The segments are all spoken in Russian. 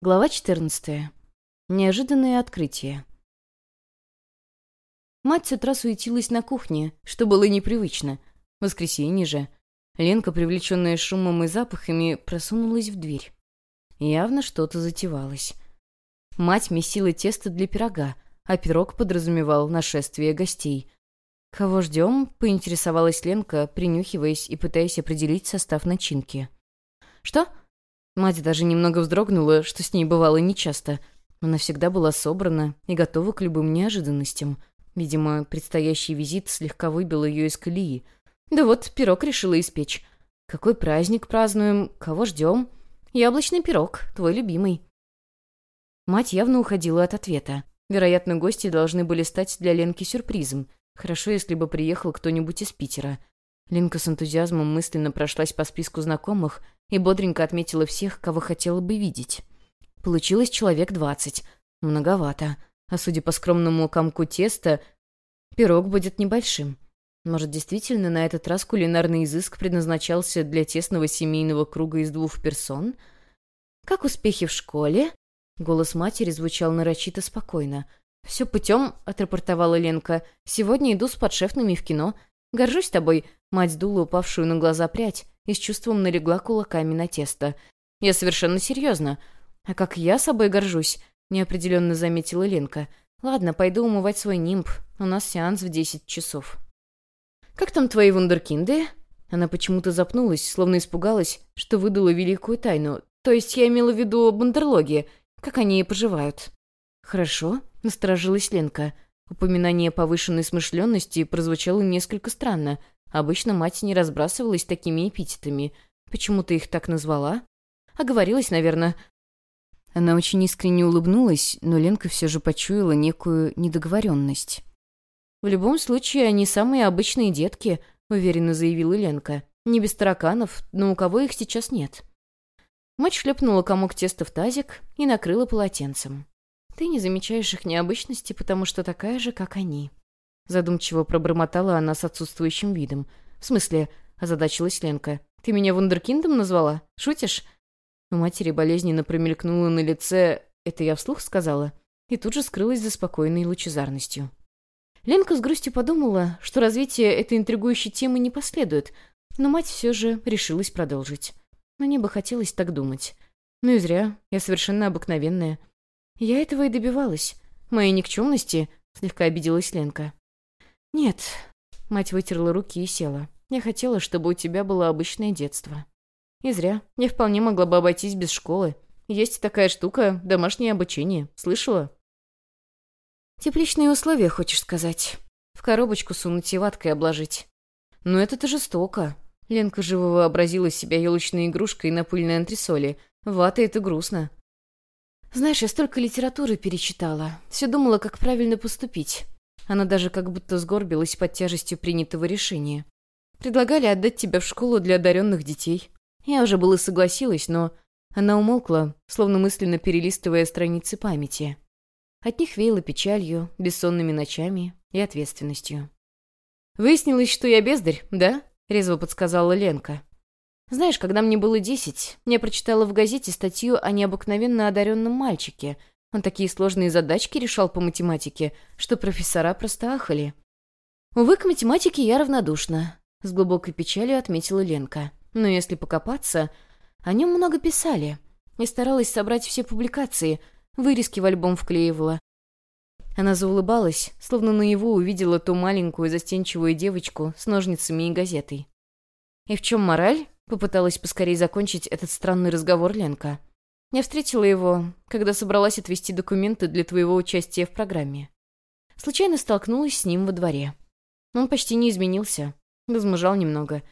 Глава 14. Неожиданное открытие. Мать с утра суетилась на кухне, что было непривычно. Воскресенье же. Ленка, привлеченная шумом и запахами, просунулась в дверь. Явно что-то затевалось. Мать месила тесто для пирога, а пирог подразумевал нашествие гостей. «Кого ждем?» — поинтересовалась Ленка, принюхиваясь и пытаясь определить состав начинки. «Что?» Мать даже немного вздрогнула, что с ней бывало нечасто. Она всегда была собрана и готова к любым неожиданностям. Видимо, предстоящий визит слегка выбил ее из колеи. Да вот, пирог решила испечь. Какой праздник празднуем? Кого ждем? Яблочный пирог, твой любимый. Мать явно уходила от ответа. Вероятно, гости должны были стать для Ленки сюрпризом. Хорошо, если бы приехал кто-нибудь из Питера. Ленка с энтузиазмом мысленно прошлась по списку знакомых и бодренько отметила всех, кого хотела бы видеть. Получилось человек двадцать. Многовато. А судя по скромному комку теста, пирог будет небольшим. Может, действительно, на этот раз кулинарный изыск предназначался для тесного семейного круга из двух персон? «Как успехи в школе?» Голос матери звучал нарочито спокойно. «Все путем», — отрапортовала Ленка. «Сегодня иду с подшефными в кино. Горжусь тобой». Мать сдула упавшую на глаза прядь и с чувством налегла кулаками на тесто. «Я совершенно серьезно. А как я собой горжусь?» — неопределенно заметила Ленка. «Ладно, пойду умывать свой нимб. У нас сеанс в десять часов». «Как там твои вундеркинды?» Она почему-то запнулась, словно испугалась, что выдала великую тайну. То есть я имела в виду бандерлоги. Как они поживают? «Хорошо», — насторожилась Ленка. Упоминание повышенной смышленности прозвучало несколько странно, Обычно мать не разбрасывалась такими эпитетами. Почему ты их так назвала? Оговорилась, наверное. Она очень искренне улыбнулась, но Ленка все же почуяла некую недоговоренность. «В любом случае, они самые обычные детки», — уверенно заявила Ленка. «Не без тараканов, но у кого их сейчас нет». Мать шлепнула комок теста в тазик и накрыла полотенцем. «Ты не замечаешь их необычности, потому что такая же, как они». Задумчиво пробормотала она с отсутствующим видом. «В смысле?» — озадачилась Ленка. «Ты меня вундеркиндом назвала? Шутишь?» У матери болезненно промелькнуло на лице «это я вслух сказала?» и тут же скрылась за спокойной лучезарностью. Ленка с грустью подумала, что развитие этой интригующей темы не последует, но мать все же решилась продолжить. Мне бы хотелось так думать. Ну и зря, я совершенно обыкновенная. Я этого и добивалась. Моей никчемности, слегка обиделась Ленка. «Нет». Мать вытерла руки и села. «Я хотела, чтобы у тебя было обычное детство». «И зря. Я вполне могла бы обойтись без школы. Есть такая штука — домашнее обучение. Слышала?» «Тепличные условия, хочешь сказать? В коробочку сунуть и ваткой обложить». «Но это-то жестоко». Ленка живо вообразила себя елочной игрушкой на пыльной антресоли. Вата — это грустно. «Знаешь, я столько литературы перечитала. Все думала, как правильно поступить. Она даже как будто сгорбилась под тяжестью принятого решения. «Предлагали отдать тебя в школу для одаренных детей. Я уже было согласилась, но...» Она умолкла, словно мысленно перелистывая страницы памяти. От них веяло печалью, бессонными ночами и ответственностью. «Выяснилось, что я бездарь, да?» — резво подсказала Ленка. «Знаешь, когда мне было десять, я прочитала в газете статью о необыкновенно одаренном мальчике, он такие сложные задачки решал по математике, что профессора просто ахали. Увы, к математике я равнодушна, с глубокой печалью отметила Ленка. Но если покопаться, о нем много писали. И старалась собрать все публикации, вырезки в альбом вклеивала. Она заулыбалась, словно на его увидела ту маленькую застенчивую девочку с ножницами и газетой. «И в чем мораль?» — попыталась поскорее закончить этот странный разговор Ленка. Я встретила его, когда собралась отвезти документы для твоего участия в программе. Случайно столкнулась с ним во дворе. Он почти не изменился, возмужал немного.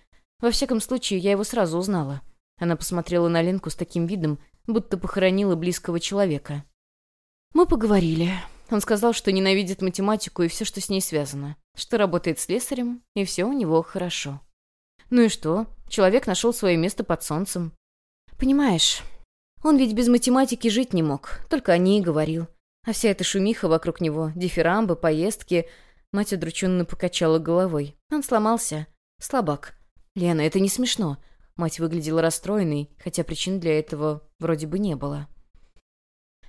Во всяком случае, я его сразу узнала. Она посмотрела на Ленку с таким видом, будто похоронила близкого человека. Мы поговорили. Он сказал, что ненавидит математику и все, что с ней связано, что работает слесарем, и все у него хорошо. Ну и что? Человек нашел свое место под солнцем. Понимаешь, он ведь без математики жить не мог, только о ней говорил. А вся эта шумиха вокруг него, дифирамбы, поездки... Мать удрученно покачала головой. Он сломался. Слабак. «Лена, это не смешно». Мать выглядела расстроенной, хотя причин для этого вроде бы не было.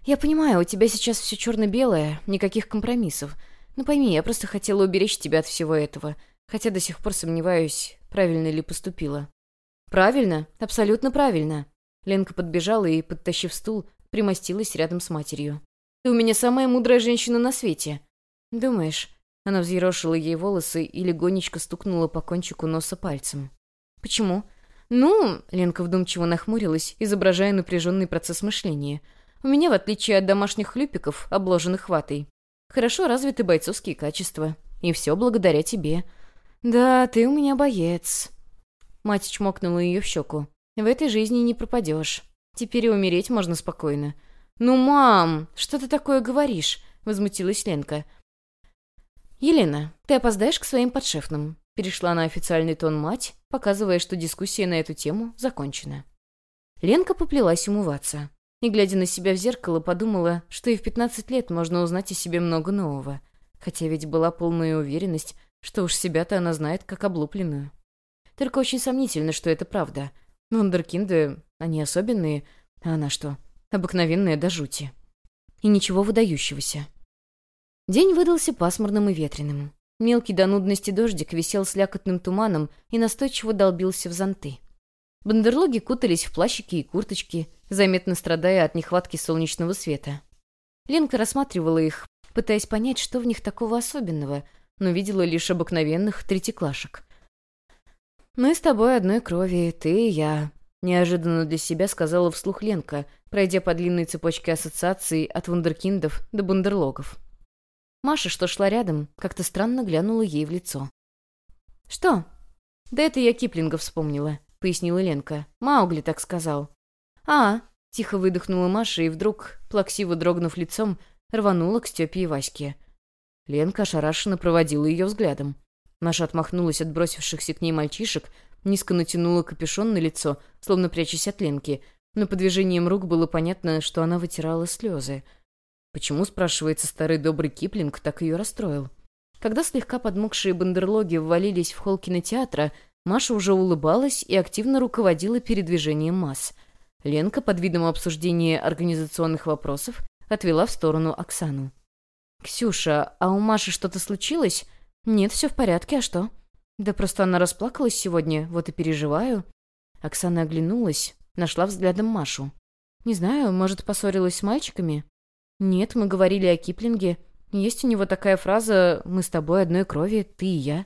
«Я понимаю, у тебя сейчас все черно-белое, никаких компромиссов. Но пойми, я просто хотела уберечь тебя от всего этого, хотя до сих пор сомневаюсь, правильно ли поступила». «Правильно, абсолютно правильно». Ленка подбежала и, подтащив стул, примостилась рядом с матерью. «Ты у меня самая мудрая женщина на свете». «Думаешь?» Она взъерошила ей волосы и легонечко стукнула по кончику носа пальцем. «Почему?» «Ну...» — Ленка вдумчиво нахмурилась, изображая напряженный процесс мышления. «У меня, в отличие от домашних хлюпиков, обложенных ватой, хорошо развиты бойцовские качества. И все благодаря тебе». «Да, ты у меня боец». Мать чмокнула ее в щеку. «В этой жизни не пропадешь. Теперь и умереть можно спокойно». «Ну, мам, что ты такое говоришь?» — возмутилась Ленка. «Елена, ты опоздаешь к своим подшефным», — перешла на официальный тон мать, показывая, что дискуссия на эту тему закончена. Ленка поплелась умываться. И, глядя на себя в зеркало, подумала, что и в 15 лет можно узнать о себе много нового. Хотя ведь была полная уверенность, что уж себя-то она знает как облупленную. Только очень сомнительно, что это правда. Вундеркинды, они особенные, а она что, обыкновенная до жути. И ничего выдающегося. День выдался пасмурным и ветреным. Мелкий до нудности дождик висел слякотным туманом и настойчиво долбился в зонты. Бандерлоги кутались в плащики и курточки, заметно страдая от нехватки солнечного света. Ленка рассматривала их, пытаясь понять, что в них такого особенного, но видела лишь обыкновенных третьеклашек. «Мы с тобой одной крови, ты и я», — неожиданно для себя сказала вслух Ленка, пройдя по длинной цепочке ассоциаций от вундеркиндов до бандерлогов. Маша, что шла рядом, как-то странно глянула ей в лицо. «Что?» «Да это я Киплинга вспомнила», — пояснила Ленка. «Маугли так сказал». «А», — тихо выдохнула Маша и вдруг, плаксиво дрогнув лицом, рванула к Степе и Ваське. Ленка ошарашенно проводила ее взглядом. Маша отмахнулась от бросившихся к ней мальчишек, низко натянула капюшон на лицо, словно прячась от Ленки, но по движениям рук было понятно, что она вытирала слезы — Почему, спрашивается, старый добрый Киплинг так ее расстроил? Когда слегка подмокшие бандерлоги ввалились в холл кинотеатра, Маша уже улыбалась и активно руководила передвижением масс. Ленка, под видом обсуждения организационных вопросов, отвела в сторону Оксану. «Ксюша, а у Маши что-то случилось?» «Нет, все в порядке, а что?» «Да просто она расплакалась сегодня, вот и переживаю». Оксана оглянулась, нашла взглядом Машу. «Не знаю, может, поссорилась с мальчиками?» «Нет, мы говорили о Киплинге. Есть у него такая фраза «Мы с тобой одной крови, ты и я».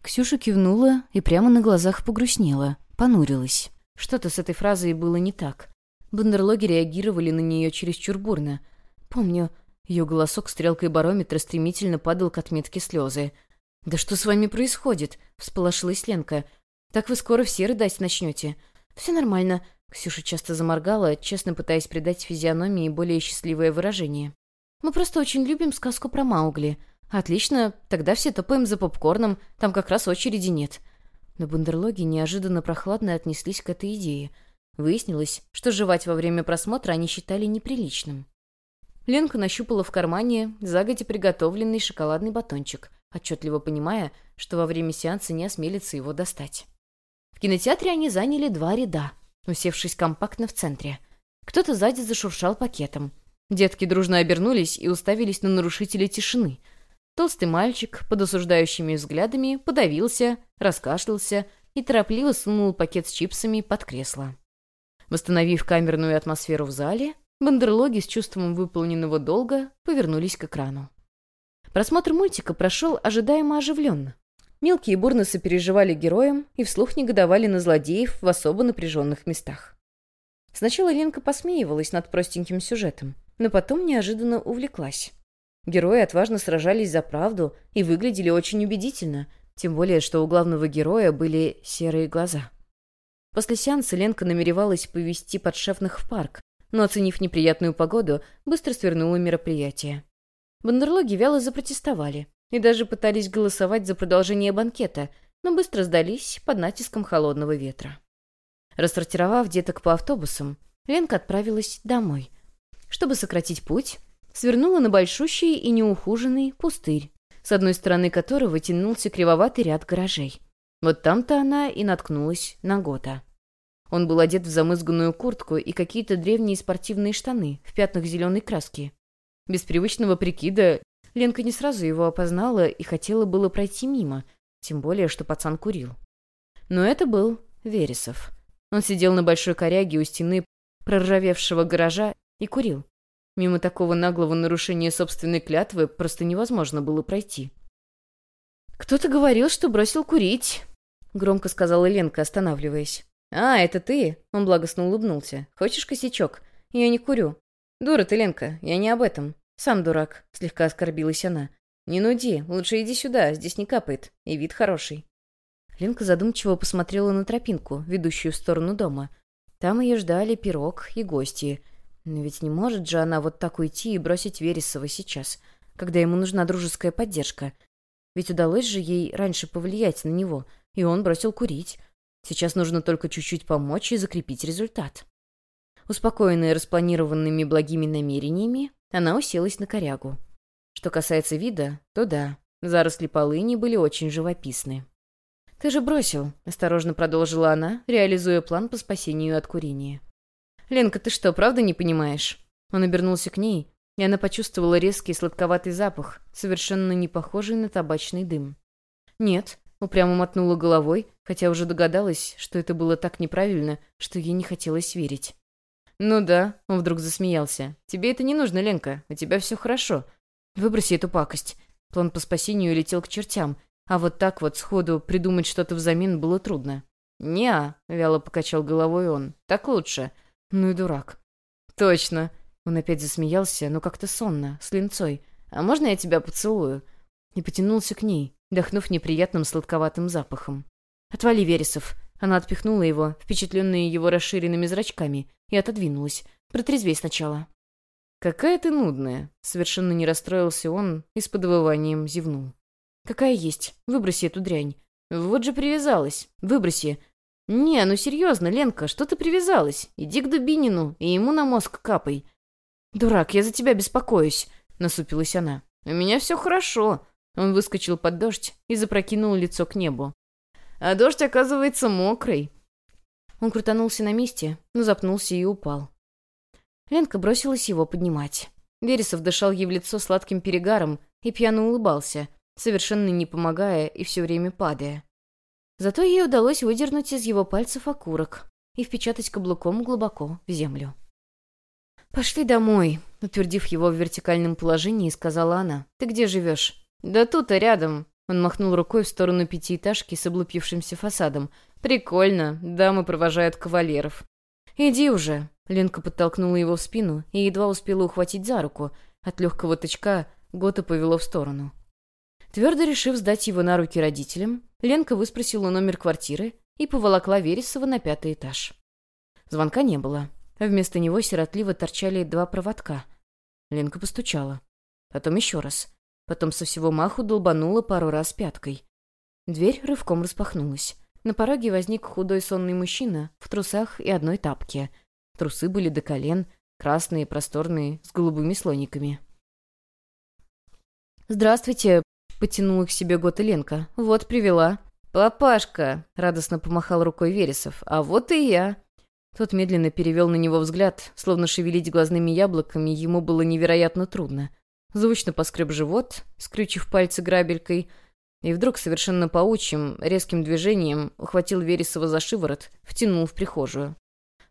Ксюша кивнула и прямо на глазах погрустнела, понурилась. Что-то с этой фразой было не так. Бандерлоги реагировали на нее чересчур бурно. Помню, ее голосок стрелкой барометра стремительно падал к отметке слезы. «Да что с вами происходит?» — всполошилась Ленка. «Так вы скоро все рыдать начнете». «Все нормально. Ксюша часто заморгала, честно пытаясь придать физиономии более счастливое выражение. «Мы просто очень любим сказку про Маугли. Отлично, тогда все топаем за попкорном, там как раз очереди нет». Но бандерлоги неожиданно прохладно отнеслись к этой идее. Выяснилось, что жевать во время просмотра они считали неприличным. Ленка нащупала в кармане загодя приготовленный шоколадный батончик, отчетливо понимая, что во время сеанса не осмелится его достать. В кинотеатре они заняли два ряда — усевшись компактно в центре. Кто-то сзади зашуршал пакетом. Детки дружно обернулись и уставились на нарушителя тишины. Толстый мальчик, под осуждающими взглядами, подавился, раскашлялся и торопливо сунул пакет с чипсами под кресло. Восстановив камерную атмосферу в зале, бандерлоги с чувством выполненного долга повернулись к экрану. Просмотр мультика прошел ожидаемо оживленно. Мелкие бурно сопереживали героям и вслух негодовали на злодеев в особо напряженных местах. Сначала Ленка посмеивалась над простеньким сюжетом, но потом неожиданно увлеклась. Герои отважно сражались за правду и выглядели очень убедительно, тем более, что у главного героя были серые глаза. После сеанса Ленка намеревалась повести подшефных в парк, но, оценив неприятную погоду, быстро свернула мероприятие. Бандерлоги вяло запротестовали, и даже пытались голосовать за продолжение банкета, но быстро сдались под натиском холодного ветра. Рассортировав деток по автобусам, Ленка отправилась домой. Чтобы сократить путь, свернула на большущий и неухоженный пустырь, с одной стороны которого тянулся кривоватый ряд гаражей. Вот там-то она и наткнулась на Гота. Он был одет в замызганную куртку и какие-то древние спортивные штаны в пятнах зеленой краски. Без привычного прикида Ленка не сразу его опознала и хотела было пройти мимо, тем более, что пацан курил. Но это был Вересов. Он сидел на большой коряге у стены проржавевшего гаража и курил. Мимо такого наглого нарушения собственной клятвы просто невозможно было пройти. «Кто-то говорил, что бросил курить», — громко сказала Ленка, останавливаясь. «А, это ты?» — он благостно улыбнулся. «Хочешь косячок? Я не курю». «Дура ты, Ленка, я не об этом. Сам дурак», — слегка оскорбилась она. «Не нуди, лучше иди сюда, здесь не капает, и вид хороший». Ленка задумчиво посмотрела на тропинку, ведущую в сторону дома. Там ее ждали пирог и гости. Но ведь не может же она вот так уйти и бросить Вересова сейчас, когда ему нужна дружеская поддержка. Ведь удалось же ей раньше повлиять на него, и он бросил курить. Сейчас нужно только чуть-чуть помочь и закрепить результат. Успокоенная распланированными благими намерениями, она уселась на корягу. Что касается вида, то да, заросли полыни были очень живописны. «Ты же бросил», — осторожно продолжила она, реализуя план по спасению от курения. «Ленка, ты что, правда не понимаешь?» Он обернулся к ней, и она почувствовала резкий сладковатый запах, совершенно не похожий на табачный дым. «Нет», — упрямо мотнула головой, хотя уже догадалась, что это было так неправильно, что ей не хотелось верить. «Ну да», — он вдруг засмеялся. «Тебе это не нужно, Ленка, у тебя все хорошо. Выброси эту пакость». План по спасению летел к чертям, а вот так вот сходу придумать что-то взамен было трудно. «Не-а», вяло покачал головой он. «Так лучше». «Ну и дурак». «Точно». Он опять засмеялся, но как-то сонно, с линцой. «А можно я тебя поцелую?» И потянулся к ней, дохнув неприятным сладковатым запахом. «Отвали, Вересов!» Она отпихнула его, впечатленная его расширенными зрачками, и отодвинулась. «Протрезвей сначала». «Какая ты нудная!» Совершенно не расстроился он и с подвыванием зевнул. «Какая есть. Выброси эту дрянь». «Вот же привязалась. Выброси». «Не, ну серьезно, Ленка, что ты привязалась? Иди к Дубинину и ему на мозг капай». «Дурак, я за тебя беспокоюсь», — насупилась она. «У меня все хорошо». Он выскочил под дождь и запрокинул лицо к небу. «А дождь, оказывается, мокрый». Он крутанулся на месте, но запнулся и упал. Ленка бросилась его поднимать. Вересов дышал ей в лицо сладким перегаром и пьяно улыбался, совершенно не помогая и все время падая. Зато ей удалось выдернуть из его пальцев окурок и впечатать каблуком глубоко в землю. «Пошли домой», — утвердив его в вертикальном положении, сказала она. «Ты где живешь?» «Да тут-то рядом». Он махнул рукой в сторону пятиэтажки с облупившимся фасадом. «Прикольно. Дамы провожают кавалеров». «Иди уже». Ленка подтолкнула его в спину и едва успела ухватить за руку. От легкого тычка Гота повело в сторону. Твердо решив сдать его на руки родителям, Ленка выспросила номер квартиры и поволокла Вересова на пятый этаж. Звонка не было. Вместо него сиротливо торчали два проводка. Ленка постучала. Потом еще раз. Потом со всего маху долбанула пару раз пяткой. Дверь рывком распахнулась. На пороге возник худой сонный мужчина в трусах и одной тапке. Трусы были до колен, красные, просторные, с голубыми слониками. «Здравствуйте, Потянула к себе Гота Ленка. «Вот, привела». «Папашка!» — радостно помахал рукой Вересов. «А вот и я!» Тот медленно перевел на него взгляд, словно шевелить глазными яблоками ему было невероятно трудно. Звучно поскреб живот, скрючив пальцы грабелькой, и вдруг совершенно паучьим, резким движением ухватил Вересова за шиворот, втянул в прихожую.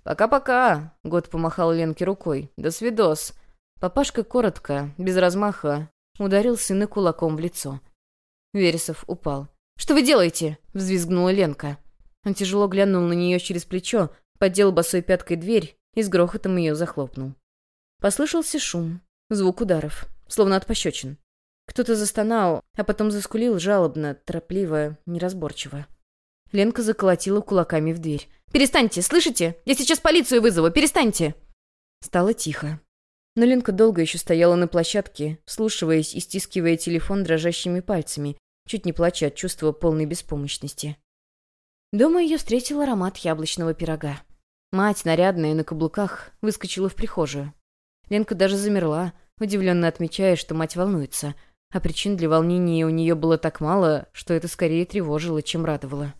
«Пока-пока!» — Год помахал Ленке рукой. «До свидос!» Папашка коротко, без размаха, Ударил сына кулаком в лицо. Вересов упал. «Что вы делаете?» — взвизгнула Ленка. Он тяжело глянул на нее через плечо, поддел босой пяткой дверь и с грохотом ее захлопнул. Послышался шум, звук ударов, словно от пощечин. Кто-то застонал, а потом заскулил жалобно, торопливо, неразборчиво. Ленка заколотила кулаками в дверь. «Перестаньте, слышите? Я сейчас полицию вызову, перестаньте!» Стало тихо. Но Ленка долго еще стояла на площадке, вслушиваясь и стискивая телефон дрожащими пальцами, чуть не плача от чувства полной беспомощности. Дома ее встретил аромат яблочного пирога. Мать, нарядная на каблуках, выскочила в прихожую. Ленка даже замерла, удивленно отмечая, что мать волнуется, а причин для волнения у нее было так мало, что это скорее тревожило, чем радовало.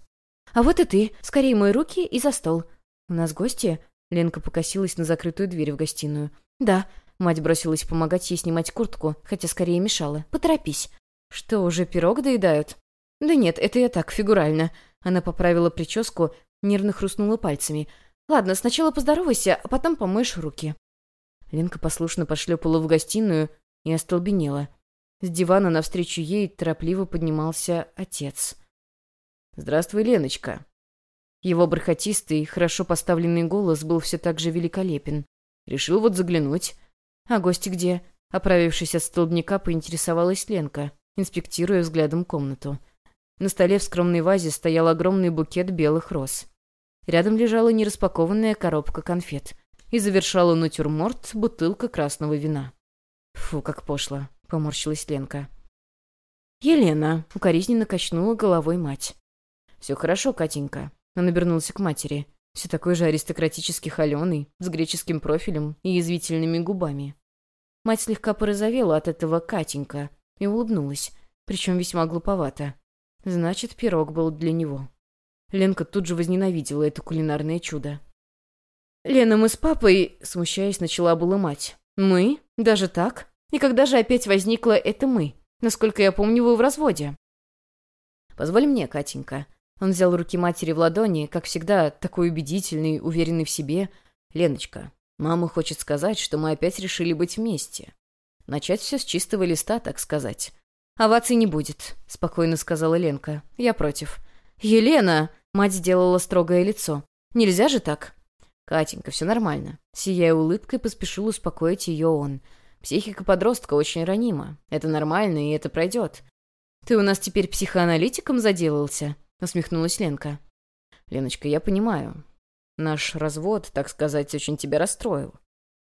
«А вот и ты. Скорее мой руки и за стол». «У нас гости?» Ленка покосилась на закрытую дверь в гостиную. «Да». Мать бросилась помогать ей снимать куртку, хотя скорее мешала. «Поторопись». «Что, уже пирог доедают?» «Да нет, это я так, фигурально». Она поправила прическу, нервно хрустнула пальцами. «Ладно, сначала поздоровайся, а потом помоешь руки». Ленка послушно пошлепала в гостиную и остолбенела. С дивана навстречу ей торопливо поднимался отец. «Здравствуй, Леночка». Его бархатистый, хорошо поставленный голос был все так же великолепен. «Решил вот заглянуть». «А гости где?» Оправившись от столбняка, поинтересовалась Ленка, инспектируя взглядом комнату. На столе в скромной вазе стоял огромный букет белых роз. Рядом лежала нераспакованная коробка конфет. И завершала натюрморт бутылка красного вина. «Фу, как пошло», — поморщилась Ленка. «Елена», — укоризненно качнула головой мать. «Все хорошо, Катенька». Он обернулся к матери. Все такой же аристократически холеный, с греческим профилем и язвительными губами. Мать слегка порозовела от этого Катенька и улыбнулась, причем весьма глуповато. Значит, пирог был для него. Ленка тут же возненавидела это кулинарное чудо. «Лена, мы с папой...» — смущаясь, начала была мать. «Мы? Даже так? И когда же опять возникло это «мы»? Насколько я помню, вы в разводе». «Позволь мне, Катенька». Он взял руки матери в ладони, как всегда, такой убедительный, уверенный в себе. «Леночка, мама хочет сказать, что мы опять решили быть вместе. Начать все с чистого листа, так сказать». «Оваций не будет», — спокойно сказала Ленка. «Я против». «Елена!» — мать сделала строгое лицо. «Нельзя же так?» «Катенька, все нормально». Сияя улыбкой, поспешил успокоить ее он. «Психика подростка очень ранима. Это нормально, и это пройдет». «Ты у нас теперь психоаналитиком заделался?» — усмехнулась Ленка. «Леночка, я понимаю. Наш развод, так сказать, очень тебя расстроил».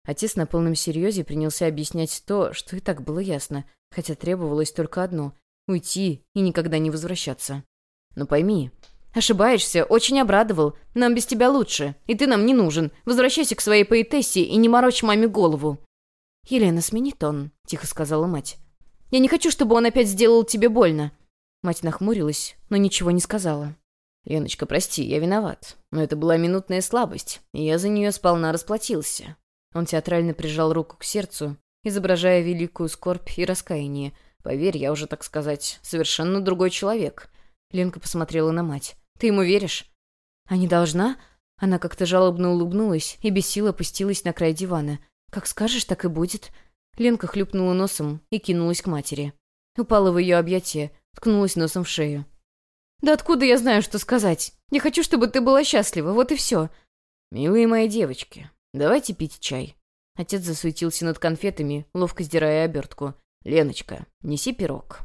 Отец на полном серьезе принялся объяснять то, что и так было ясно, хотя требовалось только одно — уйти и никогда не возвращаться. «Но пойми, «Ошибаешься, очень обрадовал. Нам без тебя лучше. И ты нам не нужен. Возвращайся к своей поэтессе и не морочь маме голову». «Елена, смени тон», — тихо сказала мать. «Я не хочу, чтобы он опять сделал тебе больно». Мать нахмурилась, но ничего не сказала. «Леночка, прости, я виноват. Но это была минутная слабость, и я за нее сполна расплатился». Он театрально прижал руку к сердцу, изображая великую скорбь и раскаяние. «Поверь, я уже, так сказать, совершенно другой человек». Ленка посмотрела на мать. Ты ему веришь?» «А не должна?» Она как-то жалобно улыбнулась и без сил опустилась на край дивана. «Как скажешь, так и будет». Ленка хлюпнула носом и кинулась к матери. Упала в ее объятия, ткнулась носом в шею. «Да откуда я знаю, что сказать? Я хочу, чтобы ты была счастлива, вот и все». «Милые мои девочки, давайте пить чай». Отец засуетился над конфетами, ловко сдирая обертку. «Леночка, неси пирог».